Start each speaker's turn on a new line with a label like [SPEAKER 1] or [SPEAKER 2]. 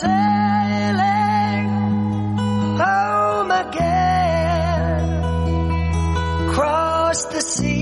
[SPEAKER 1] sailing home again across the sea.